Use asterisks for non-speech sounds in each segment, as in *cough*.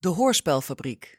De Hoorspelfabriek.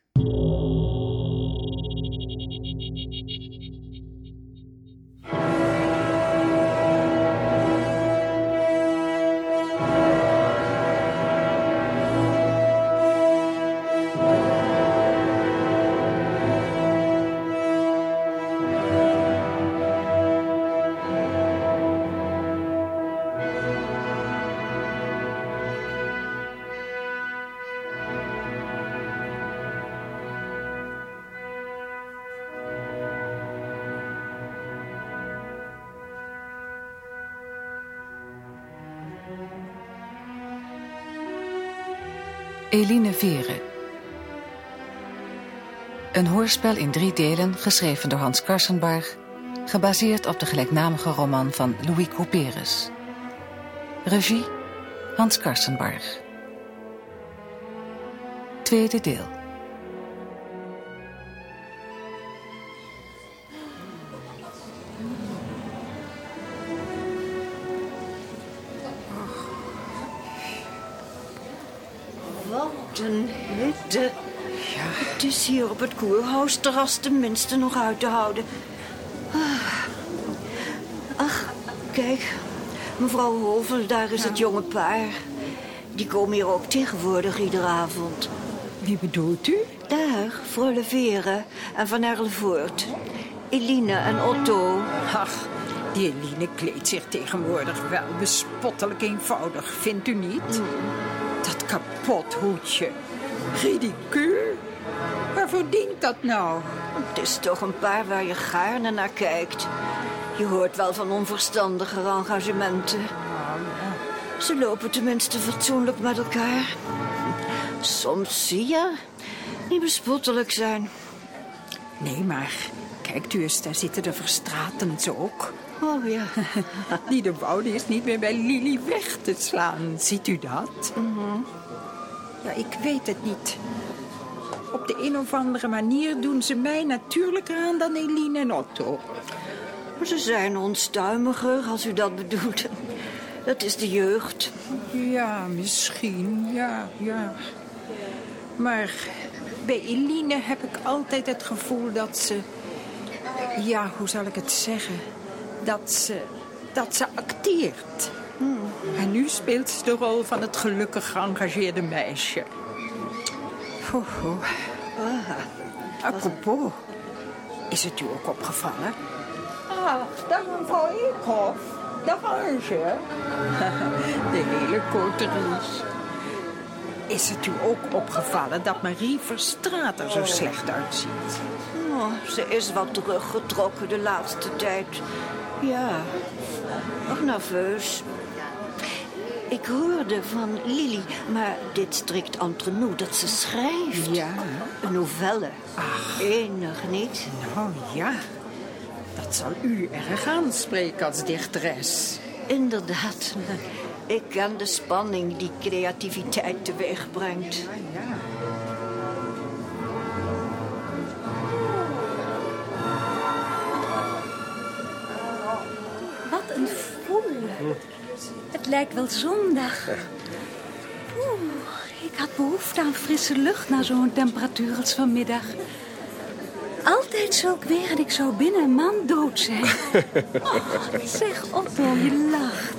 Een hoorspel in drie delen, geschreven door Hans Karsenbarg, gebaseerd op de gelijknamige roman van Louis Couperus. Regie Hans Karsenbarg. Tweede deel. Wat een hitte. Hier op het koerhuisterras tenminste nog uit te houden. Ah. Ach, kijk. Mevrouw Hovel, daar is het jonge paar. Die komen hier ook tegenwoordig iedere avond. Wie bedoelt u? Daar, Freule Vere en Van Erlevoort. Eline en Otto. Ach, die Eline kleedt zich tegenwoordig wel bespottelijk eenvoudig, vindt u niet? Dat kapot hoedje. Ridicuul. Waarvoor dient dat nou? Het is toch een paar waar je gaarne naar kijkt. Je hoort wel van onverstandige engagementen. Ze lopen tenminste fatsoenlijk met elkaar. Soms zie je die bespottelijk zijn. Nee, maar kijkt u eens, daar zitten de Verstratens ook. Oh ja. *laughs* Die de Woude is niet meer bij Lili weg te slaan. Ziet u dat? Ja, ik weet het niet. Op de een of andere manier doen ze mij natuurlijker aan dan Eline en Otto. Ze zijn onstuimiger, als u dat bedoelt. Dat is de jeugd. Ja, misschien, ja, ja. Maar bij Eline heb ik altijd het gevoel dat ze... Ja, hoe zal ik het zeggen? Dat ze, dat ze acteert. En nu speelt ze de rol van het gelukkig geëngageerde meisje. Ho, ho. Apropos, is het u ook opgevallen? Ah, dag mevrouw Eekhoff. Dag Ange. *laughs* De hele coterie. Is het u ook opgevallen dat Marie Verstraat er zo slecht uitziet? Oh, ze is wat teruggetrokken de laatste tijd. Ja, nog nerveus. Ik hoorde van Lily, maar dit strikt entre nous, dat ze schrijft. Ja. Een novelle. Enig niet. Nou ja, dat zal u erg aanspreken als dichteres. Inderdaad. Ik ken de spanning die creativiteit teweeg brengt. Lijkt wel zondag. Oeh, ik had behoefte aan frisse lucht na zo'n temperatuur als vanmiddag. Altijd zulk weer en ik zou binnen een maand dood zijn. *laughs* Oh, zeg Otto, je lacht.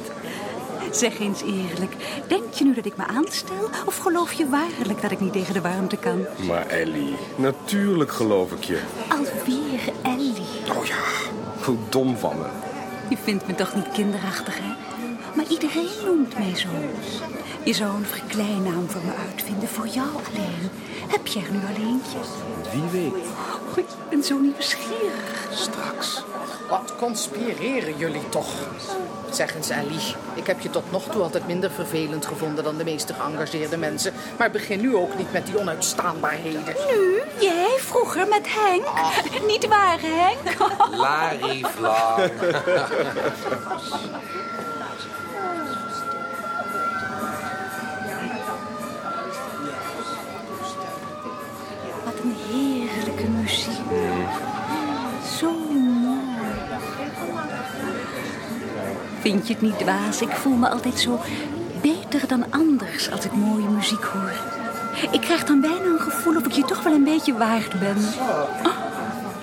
Zeg eens eerlijk, denk je nu dat ik me aanstel? Of geloof je waarlijk dat ik niet tegen de warmte kan? Maar Ellie, natuurlijk geloof ik je. Alweer Ellie. Oh ja, hoe dom van me. Je vindt me toch niet kinderachtig, hè? Maar iedereen noemt mij zo. Je zou een verkleinnaam voor me uitvinden, voor jou alleen. Heb jij er nu al eentje? Wie weet. Oh, ik ben zo nieuwsgierig. Straks. Wat conspireren jullie toch? Zeg eens, Ellie. Ik heb je tot nog toe altijd minder vervelend gevonden dan de meeste geëngageerde mensen. Maar begin nu ook niet met die onuitstaanbaarheden. Nu? Jij vroeger met Henk? Niet waar, Henk? Larifla. *laughs* een heerlijke muziek. Zo mooi. Vind je het niet dwaas? Ik voel me altijd zo beter dan anders als ik mooie muziek hoor. Ik krijg dan bijna een gevoel of ik je toch wel een beetje waard ben. Oh,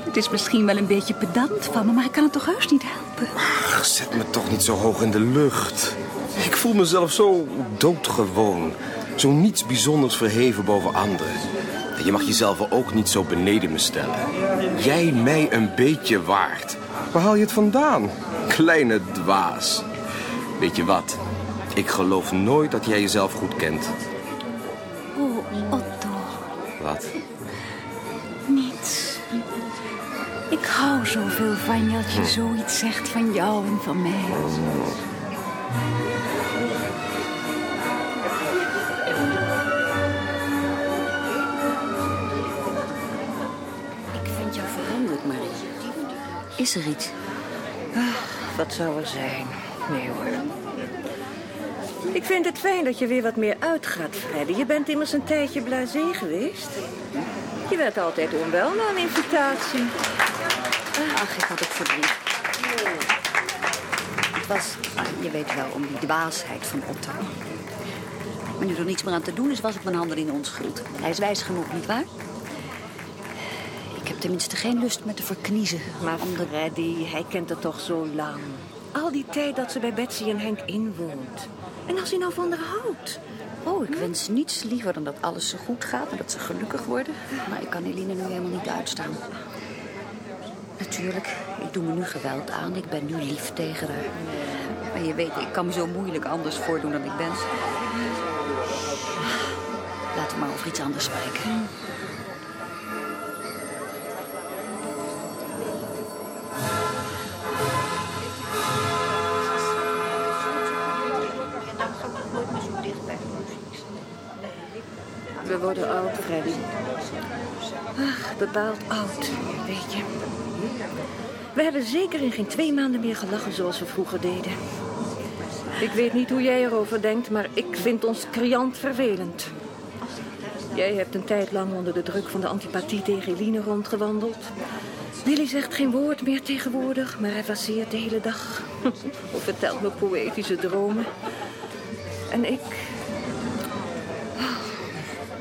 het is misschien wel een beetje pedant van me, maar ik kan het toch heus niet helpen. Ach, zet me toch niet zo hoog in de lucht. Ik voel mezelf zo doodgewoon. Zo niets bijzonders verheven boven anderen. En je mag jezelf ook niet zo beneden me stellen. Jij mij een beetje waard. Waar haal je het vandaan? Kleine dwaas. Weet je wat? Ik geloof nooit dat jij jezelf goed kent. Oh, Otto, Wat? niets. Ik hou zoveel van je als je zoiets zegt van jou en van mij. Ik Is er iets? Wat zou er zijn? Nee hoor. Ik vind het fijn dat je weer wat meer uitgaat, Freddy. Je bent immers een tijdje blasé geweest. Je werd altijd onwel na een invitatie. Ach, ik had het verdriet. Het was, je weet wel, om die dwaasheid van Otto. Maar nu er niets meer aan te doen is, was ik mijn handen in onschuld. Hij is wijs genoeg, nietwaar? Heb tenminste geen lust met te verkniezen. Maar om de... Freddy, hij kent het toch zo lang. Al die tijd dat ze bij Betsy en Henk inwoont. En als hij nou van haar houdt. Oh, ik wens niets liever dan dat alles zo goed gaat en dat ze gelukkig worden. Maar ik kan Eline nu helemaal niet uitstaan. Natuurlijk, ik doe me nu geweld aan. Ik ben nu lief tegen haar. Maar je weet, ik kan me zo moeilijk anders voordoen dan ik ben. Laten we maar over iets anders spreken. We worden oud, Freddy. Ach, bepaald oud, weet je. We hebben zeker in geen twee maanden meer gelachen zoals we vroeger deden. Ik weet niet hoe jij erover denkt, maar ik vind ons criant vervelend. Jij hebt een tijd lang onder de druk van de antipathie tegen Eline rondgewandeld. Willy zegt geen woord meer tegenwoordig, maar hij faceert de hele dag. *laughs* Of vertelt me poëtische dromen. En ik...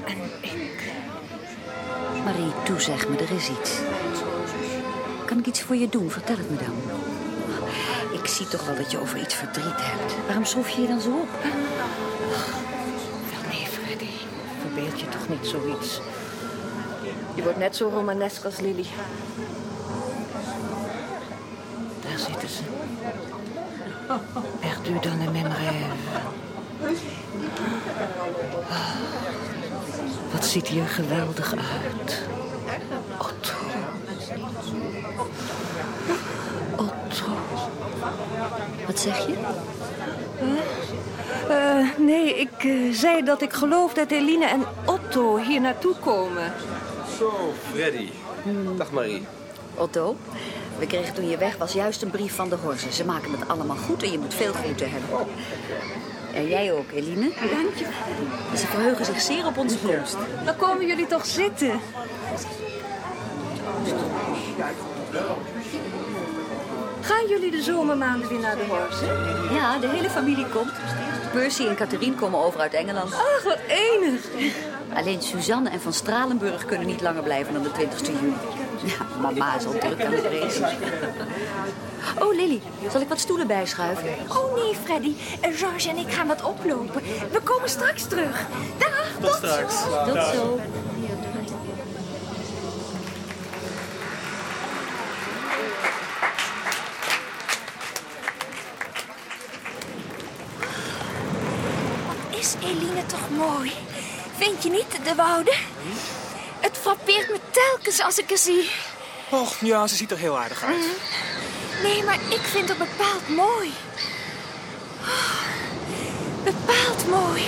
En ik... Marie, toe zeg me, er is iets. Kan ik iets voor je doen? Vertel het me dan. Ik zie toch wel dat je over iets verdriet hebt. Waarom schroef je je dan zo op? Wel nee, Freddy. Verbeeld je toch niet zoiets. Je wordt net zo romanesk als Lily. Daar zitten ze. Perdu dans le même rêve. Wat ziet er geweldig uit. Otto. Otto. Wat zeg je? Eh, nee, ik eh, zei dat ik geloof dat Eline en Otto hier naartoe komen. Zo, Freddy. Dag Marie. Otto, we kregen toen je weg was juist een brief van de Horzen. Ze maken het allemaal goed en je moet veel groeten hebben. En jij ook, Eline. Dank je. Ze verheugen zich zeer op onze komst. Dan komen jullie toch zitten. Gaan jullie de zomermaanden weer naar de Horsen? Ja, de hele familie komt. Percy en Catherine komen over uit Engeland. Ach, wat enig. Alleen Suzanne en Van Stralenburg kunnen niet langer blijven dan de 20 juni. Ja, mama is al druk aan het racen. Oh, Lily, zal ik wat stoelen bijschuiven? Oh nee, Freddy. Eh, George en ik gaan wat oplopen. We komen straks terug. Dag, tot, straks. Tot zo. Is Eline toch mooi? Vind je niet, de Woude? Het frappeert me telkens als ik haar zie. Och, ja, ze ziet er heel aardig uit. Nee, maar ik vind haar bepaald mooi. Oh, bepaald mooi.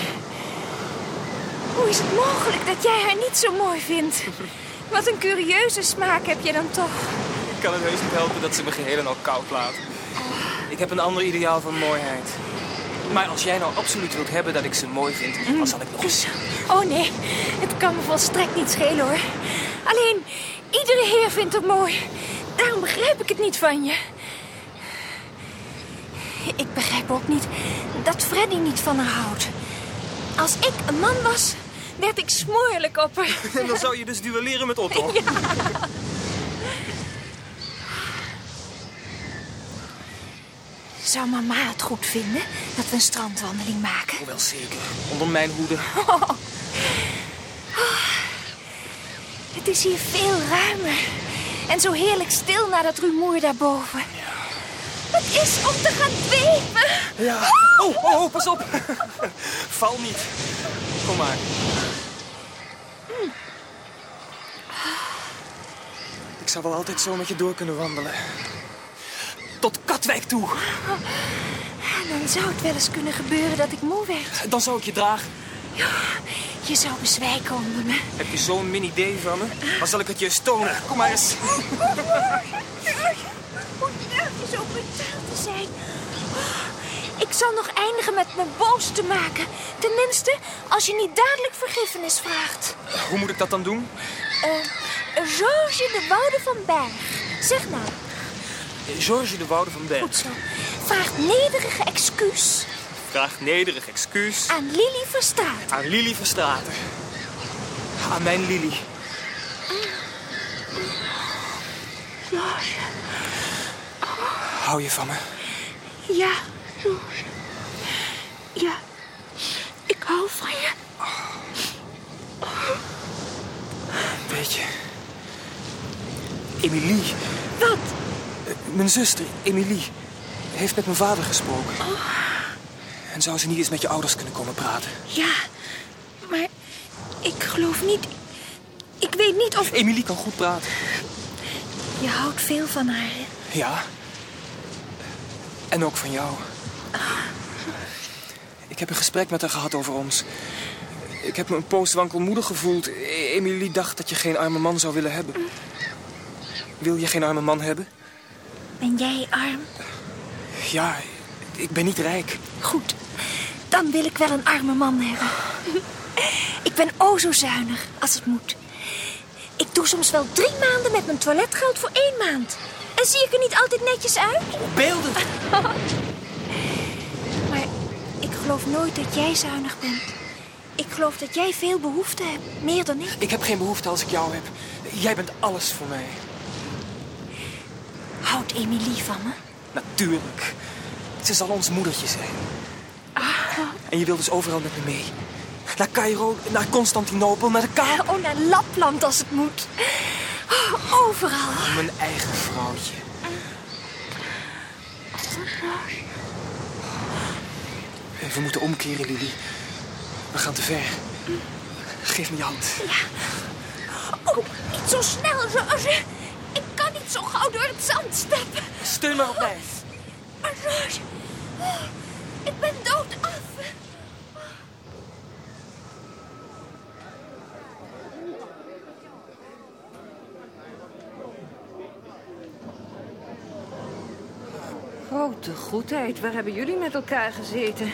Hoe is het mogelijk dat jij haar niet zo mooi vindt? *laughs* Wat een curieuze smaak heb je dan toch? Ik kan het heus niet helpen dat ze me geheel en al koud laat. Ik heb een ander ideaal van mooiheid. Maar als jij nou absoluut wilt hebben dat ik ze mooi vind, dan zal ik nog eens... Oh nee, het kan me volstrekt niet schelen hoor. Alleen, iedere heer vindt haar mooi. Daarom begrijp ik het niet van je. Ik begrijp ook niet dat Freddy niet van haar houdt. Als ik een man was, werd ik smoorlijk op haar. En *laughs* dan zou je dus duelleren met Otto. *laughs* Zou mama het goed vinden dat we een strandwandeling maken? Oh, wel zeker. Onder mijn hoede. *laughs* Het is hier veel ruimer. En zo heerlijk stil na dat rumoer daarboven. Het is om te gaan dwepen. Ja. Oh, oh, oh, pas op. *laughs* Val niet. Kom maar. Ik zou wel altijd zo met je door kunnen wandelen. Katwijk toe. En dan zou het wel eens kunnen gebeuren dat ik moe werd. Dan zou ik je dragen. Je zou bezwijken onder me. Heb je zo'n mini-idee van me? Dan zal ik het je eens tonen. Kom maar eens. Hoe durf je zo brutaal te zijn? Ik zal nog eindigen met me boos te maken. Tenminste, als je niet dadelijk vergiffenis vraagt. Hoe moet ik dat dan doen? Eh, Georges de Woude van Berg. Zeg nou, George de Woude van Berg. goed zo. Vraagt nederige excuus Vraag nederig excuus aan Lily Verstraat. aan Lili Verstraten. Aan mijn Lili. Hou je van me? Ja, Georges. Ja, ik hou van je. Weet je... Emilie, Wat? Mijn zuster Emilie, heeft met mijn vader gesproken. En zou ze niet eens met je ouders kunnen komen praten? Ja, maar ik geloof niet... Ik weet niet of... Emilie kan goed praten. Je houdt veel van haar, hè? Ja. En ook van jou. Ik heb een gesprek met haar gehad over ons. Ik heb me een poos wankelmoedig gevoeld. E- Emilie dacht dat je geen arme man zou willen hebben. Wil je geen arme man hebben? Ben jij arm? Ja, ik ben niet rijk. Goed, dan wil ik wel een arme man hebben. Ik ben o zo zuinig, als het moet. Ik doe soms wel drie maanden met mijn toiletgeld voor één maand. En zie ik er niet altijd netjes uit? Beelden! *laughs* Maar ik geloof nooit dat jij zuinig bent. Ik geloof dat jij veel behoefte hebt, meer dan ik. Ik heb geen behoefte als ik jou heb. Jij bent alles voor mij. Houdt Emilie van me? Natuurlijk. Ze zal ons moedertje zijn. En je wil dus overal met me mee. Naar Cairo, naar Constantinopel, naar de Kaap. Oh, naar Lapland als het moet. Oh, overal. Mijn eigen vrouwtje. We moeten omkeren, Lily. We gaan te ver. Geef me je hand. Oh, niet zo snel. Ik kan niet zo gauw door het zand stappen. Steun maar op mij. Maar George, ik ben doodaf. Grote goedheid, waar hebben jullie met elkaar gezeten?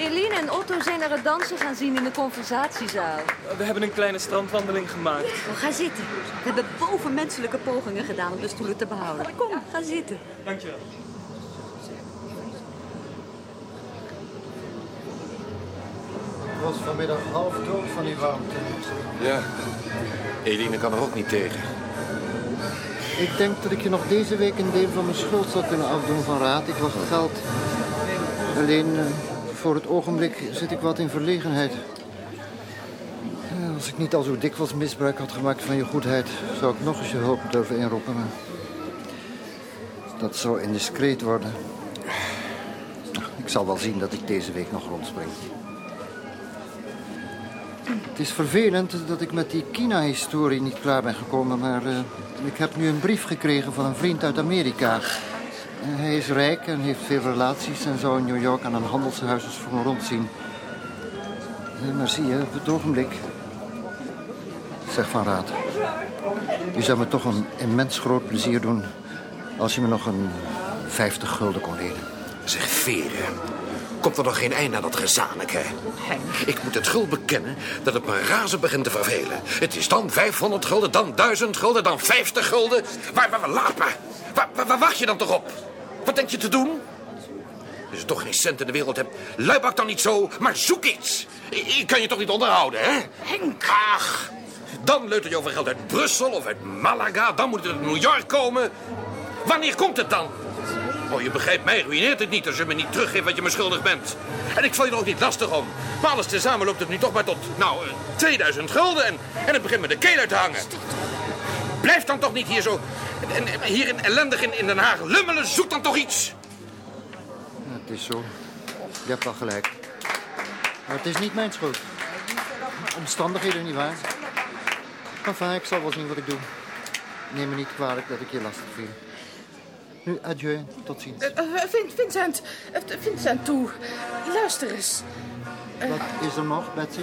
Eline en Otto zijn naar het dansen gaan zien in de conversatiezaal. We hebben een kleine strandwandeling gemaakt. Oh, ga zitten. We hebben bovenmenselijke pogingen gedaan om de stoelen te behouden. Kom, ga zitten. Dankjewel. Ik was vanmiddag half dood van die warmte. Ja. Eline kan er ook niet tegen. Ik denk dat ik je nog deze week een deel van mijn schuld zou kunnen afdoen van raad. Ik wacht geld. Alleen eh, voor het ogenblik zit ik wat in verlegenheid. Ja, als ik niet al zo dikwijls misbruik had gemaakt van je goedheid, zou ik nog eens je hulp durven inroepen. Dat zou indiscreet worden. Ik zal wel zien dat ik deze week nog rondspring. Het is vervelend dat ik met die Kina-historie niet klaar ben gekomen, maar eh, ik heb nu een brief gekregen van een vriend uit Amerika. Hij is rijk en heeft veel relaties en zou in New York aan een handelshuis eens voor me rondzien. Maar zie je, op het ogenblik... Zeg van raad. Je zou me toch een immens groot plezier doen als je me nog een 50 gulden kon lenen. Zeg, Veren. Komt er nog geen einde aan dat gezanik, hè? Ik moet het gul bekennen dat het me razend begint te vervelen. Het is dan 500 gulden, dan 1000 gulden, dan 50 gulden. Waar, waar, waar, laat maar. Waar, waar, waar wacht je dan toch op? Wat denk je te doen? Als je toch geen cent in de wereld hebt, luibak dan niet zo, maar zoek iets. Ik, kan je toch niet onderhouden, hè? Henk! Ach, dan leuter je over geld uit Brussel of uit Malaga. Dan moet het uit New York komen. Wanneer komt het dan? Oh, je begrijpt, mij ruïneert het niet als je me niet teruggeeft wat je me schuldig bent. En ik val je er ook niet lastig om. Maar alles tezamen loopt het nu toch maar tot, nou, eh, 2000 gulden. En, en het begint me de keel uit te hangen. Blijf dan toch niet hier zo... En, en hier in ellendig in, in Den Haag lummelen. Zoek dan toch iets. Ja, het is zo. Je hebt wel gelijk. Maar het is niet mijn schuld. Omstandigheden, nietwaar? Enfin, ik zal wel zien wat ik doe. Neem me niet kwalijk dat ik je lastig viel. Nu, adieu. Tot ziens. Eh, eh, Vin- Vincent, eh, Vincent, toe. Luister eens. Wat is er nog, Betsy?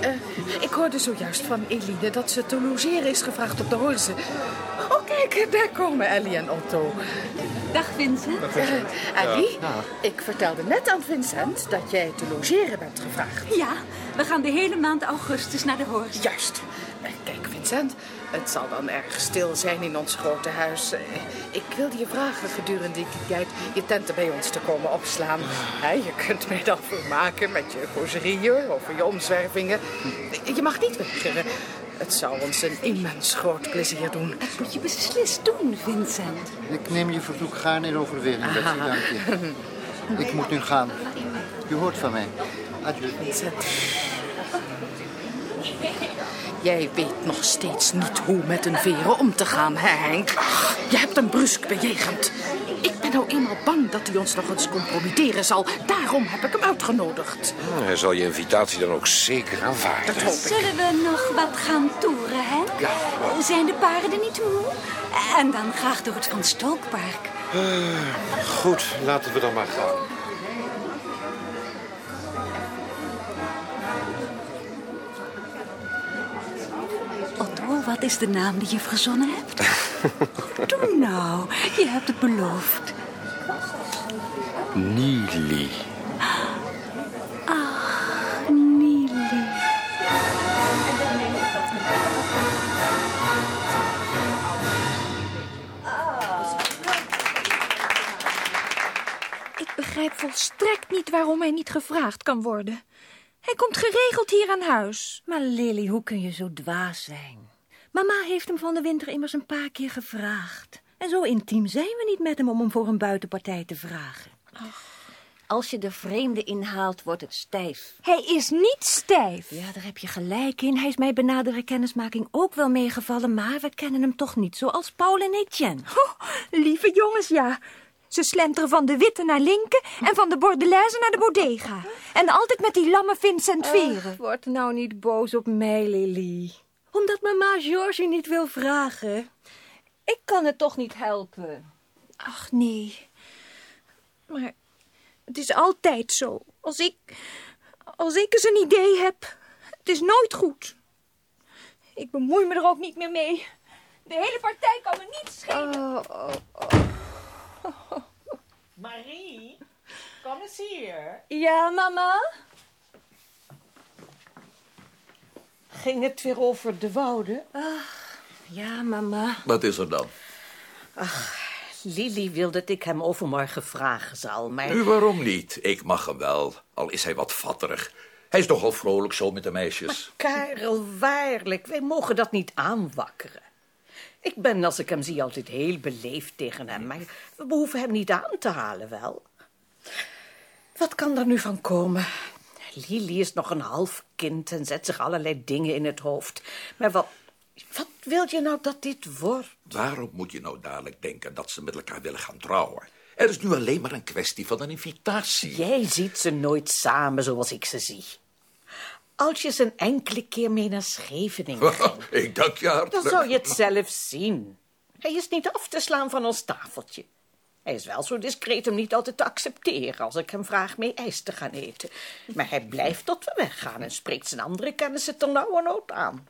Eh, ik hoorde zojuist van Eline dat ze te logeren is gevraagd op de Horze. Kijk, daar komen Ellie en Otto. Dag Vincent. Eh, Ellie, ik vertelde net aan Vincent dat jij te logeren bent gevraagd. Ja, we gaan de hele maand augustus naar de Horst. Juist. Eh, Kijk, Vincent, het zal dan erg stil zijn in ons grote huis. Eh, Ik wilde je vragen gedurende die tijd je tenten bij ons te komen opslaan. Hè, je kunt mij dan vermaken met je causerieën over je omzwervingen. Je mag niet weigeren. Het zou ons een immens groot plezier doen. Dat moet je beslist doen, Vincent. Ik neem je verzoek gaarne in overweging, Betsy. Dank je. Ik moet nu gaan. Je hoort van mij. Adieu. Vincent. Jij weet nog steeds niet hoe met een veren om te gaan, hè Henk? Je hebt hem brusk bejegend. Ik ben nou eenmaal bang dat hij ons nog eens compromitteren zal. Daarom heb ik hem uitgenodigd. Hij zal je invitatie dan ook zeker aanvaarden. Dat hoop ik. Zullen we nog wat gaan toeren, hè? Zijn de paarden niet moe? En dan graag door het Van Stolkpark. Goed, laten we dan maar gaan. Otto, wat is de naam die je verzonnen hebt? *laughs* Doe nou, je hebt het beloofd. Nili. Ach, Nili. Ik begrijp volstrekt niet waarom hij niet gevraagd kan worden. Hij komt geregeld hier aan huis. Maar Lily, hoe kun je zo dwaas zijn? Mama heeft hem van de winter immers een paar keer gevraagd. En zo intiem zijn we niet met hem om hem voor een buitenpartij te vragen. Als je de vreemde inhaalt, wordt het stijf. Hij is niet stijf. Ja, daar heb je gelijk in. Hij is mij bij nadere kennismaking ook wel meegevallen, maar we kennen hem toch niet zoals Paul en Etienne. Oh, lieve jongens, ja. Ze slenteren van de witte naar linken en van de bordelaise naar de bodega. En altijd met die lamme Vincent Veren. Ach, word nou niet boos op mij, Lily. Omdat mama George niet wil vragen. Ik kan het toch niet helpen. Ach, nee. Maar het is altijd zo. Als ik, als ik eens een idee heb, het is nooit goed. Ik bemoei me er ook niet meer mee. De hele partij kan me niet schelen. Marie, kom eens hier. Ja, mama? Ging het weer over de wouden? Ja, mama. Wat is er dan? Lily wil dat ik hem overmorgen vragen zal, maar... Nu, waarom niet? Ik mag hem wel, al is hij wat vatterig. Hij is nogal vrolijk zo met de meisjes. Karel, waarlijk, wij mogen dat niet aanwakkeren. Ik ben, als ik hem zie, altijd heel beleefd tegen hem, maar we behoeven hem niet aan te halen, wel. Wat kan er nu van komen? Lily is nog een half kind en zet zich allerlei dingen in het hoofd. Maar wat, wat wil je nou dat dit wordt? Waarom moet je nou dadelijk denken dat ze met elkaar willen gaan trouwen? Er is nu alleen maar een kwestie van een invitatie. Jij ziet ze nooit samen zoals ik ze zie. Als je ze een enkele keer mee naar Scheveningen ging, Ik dank je hartelijk. dan zou je het zelf zien. Hij is niet af te slaan van ons tafeltje. Hij is wel zo discreet om niet altijd te accepteren als ik hem vraag mee ijs te gaan eten. Maar hij blijft tot we weggaan en spreekt zijn andere kennissen ternauwernood aan.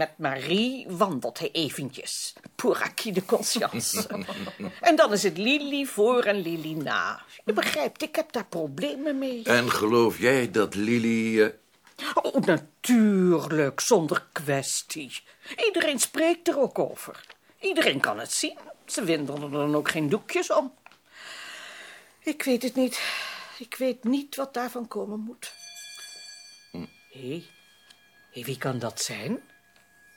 Met Marie wandelt hij eventjes. Pour acquis de conscience. *laughs* en dan is het Lili voor en Lili na. Je begrijpt, ik heb daar problemen mee. En geloof jij dat Lily... eh, Oh, natuurlijk, zonder kwestie. Iedereen spreekt er ook over. Iedereen kan het zien. Ze winden er dan ook geen doekjes om. Ik weet het niet. Ik weet niet wat daarvan komen moet. Hm. Hé, hey. wie kan dat zijn?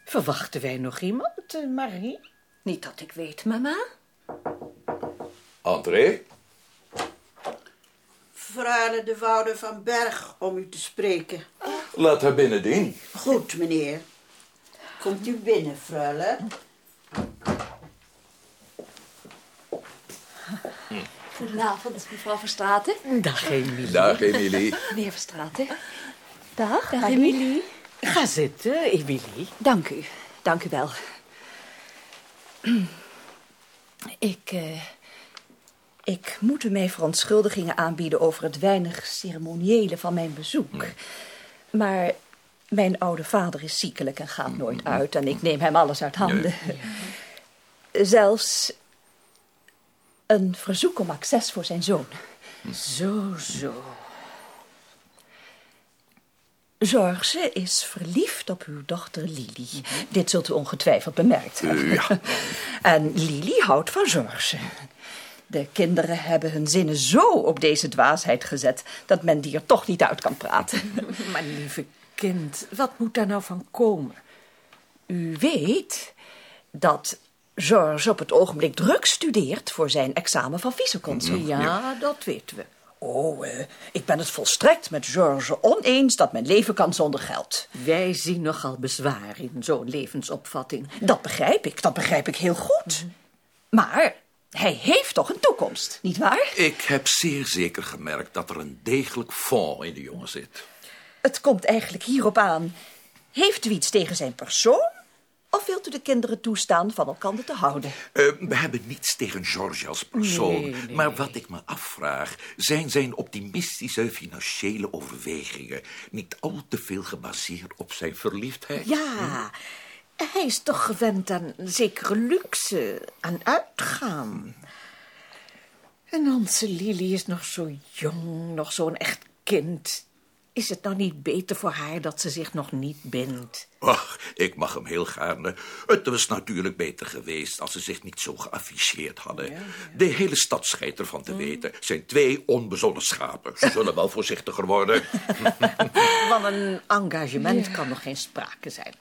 Verwachten wij nog iemand, eh, Marie? Niet dat ik weet, mama. André? Freule de Woude van Berg om u te spreken. Laat haar binnen, Dien. Goed, meneer. Komt u binnen, freule. Goedenavond, mevrouw Verstraten. Dag, Emilie. Dag, Emilie. Meneer Verstraten. Dag, Dag. Emilie. Ga zitten, Emilie. Dank u. Dank u wel. Ik, eh, ik moet u mij verontschuldigingen aanbieden over het weinig ceremoniële van mijn bezoek. Maar mijn oude vader is ziekelijk en gaat nooit uit en ik neem hem alles uit handen. Zelfs een verzoek om access voor zijn zoon. Zo, zo. George is verliefd op uw dochter Lily. Dit zult u ongetwijfeld bemerkt hebben. Ja. *laughs* En Lily houdt van George. De kinderen hebben hun zinnen zo op deze dwaasheid gezet... dat men die er toch niet uit kan praten. *laughs* Maar lieve kind, wat moet daar nou van komen? U weet dat George op het ogenblik druk studeert... voor zijn examen van viceconsul. Ja, dat weten we. Oh, eh, ik ben het volstrekt met George oneens dat men leven kan zonder geld. Wij zien nogal bezwaar in zo'n levensopvatting. Dat begrijp ik, dat begrijp ik heel goed. Maar hij heeft toch een toekomst, nietwaar? Ik heb zeer zeker gemerkt dat er een degelijk fond in de jongen zit. Het komt eigenlijk hierop aan. Heeft u iets tegen zijn persoon? Of wilt u de kinderen toestaan van elkaar te houden? Eh, we hebben niets tegen George als persoon. Nee, nee, maar wat ik me afvraag, zijn zijn optimistische financiële overwegingen niet al te veel gebaseerd op zijn verliefdheid? Ja, hij is toch gewend aan zekere luxe, aan uitgaan. En onze Lily is nog zo jong, nog zo'n echt kind. Is het nou niet beter voor haar dat ze zich nog niet bindt? Ach, ik mag hem heel gaarne. Het was natuurlijk beter geweest als ze zich niet zo geafficheerd hadden. De hele stad schijnt ervan te weten. zijn twee onbezonnen schapen. Ze zullen wel voorzichtiger worden. *laughs* Van een engagement kan nog geen sprake zijn.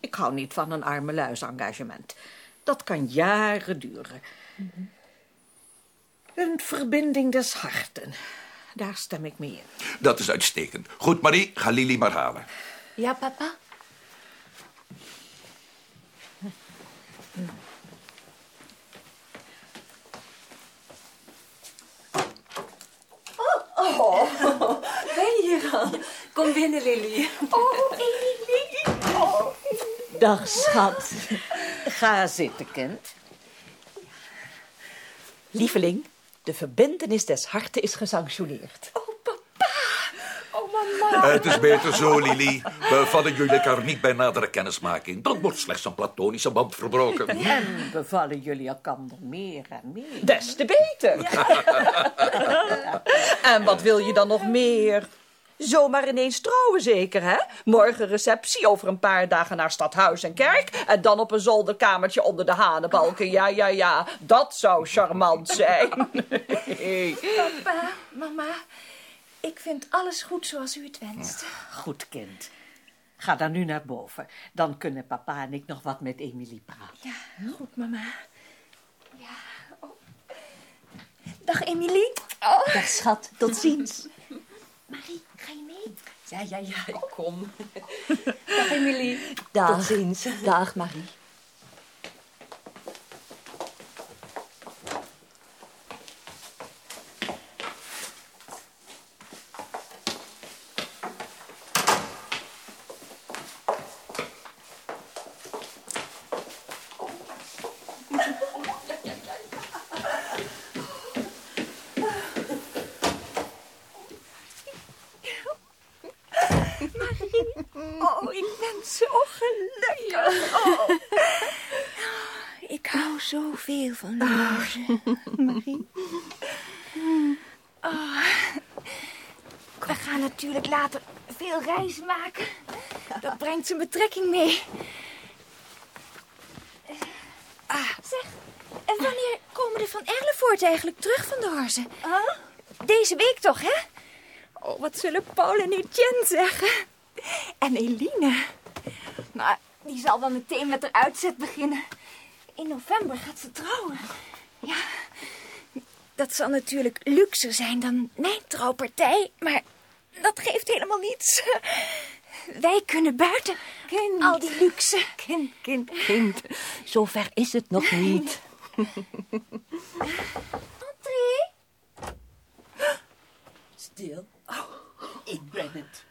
Ik hou niet van een arme engagement. Dat kan jaren duren. Een verbinding des harten. Daar stem ik mee in. Dat is uitstekend. Goed, Marie, ga Lily maar halen. Ja, papa? Oh, oh, ben je hier al? Kom binnen, Lily. Oh, Emilie. Oh. Dag, schat. Ga zitten, kind. Lieveling, de verbintenis des harten is gesanctioneerd. Oh, mama. Eh, Het is beter zo, Lily. We vallen jullie elkaar niet bij nadere kennismaking. Dan wordt slechts een platonische band verbroken. En bevallen jullie elkander meer en meer. Des te beter. *laughs* en wat wil je dan nog meer? Zomaar ineens trouwen zeker, hè? Morgen receptie, over een paar dagen naar stadhuis en kerk... en dan op een zolderkamertje onder de hanenbalken. Ja, ja, ja, dat zou charmant zijn. *laughs* Papa, mama, ik vind alles goed zoals u het wenst. Goed, kind. Ga dan nu naar boven. Dan kunnen papa en ik nog wat met Emilie praten. Ja, goed, mama. Ja, oh. Dag, Emilie. Oh. Dag, schat. Tot ziens. Marie, ga je mee? Ja, ja, ja, ik kom. *laughs* Dag, Emilie. Dag. Tot ziens. Dag, Marie. Oh, ik ben zo gelukkig. Oh. Ik hou zoveel van George. Marie. Oh. We gaan natuurlijk later veel reizen maken. Dat brengt zijn betrekking mee. Ah, zeg, En wanneer komen de Van Erlevoort eigenlijk terug van de Horzen? Deze week toch, hè? Oh, wat zullen Paul en Etienne zeggen? En Eline. Nou, die zal wel meteen met haar uitzet beginnen. In november gaat ze trouwen. Ja, dat zal natuurlijk luxer zijn dan mijn trouwpartij, maar dat geeft helemaal niets. Wij kunnen buiten al die luxe. Kind, kind, kind. Zover is het nog niet. Stil. Ik ben het.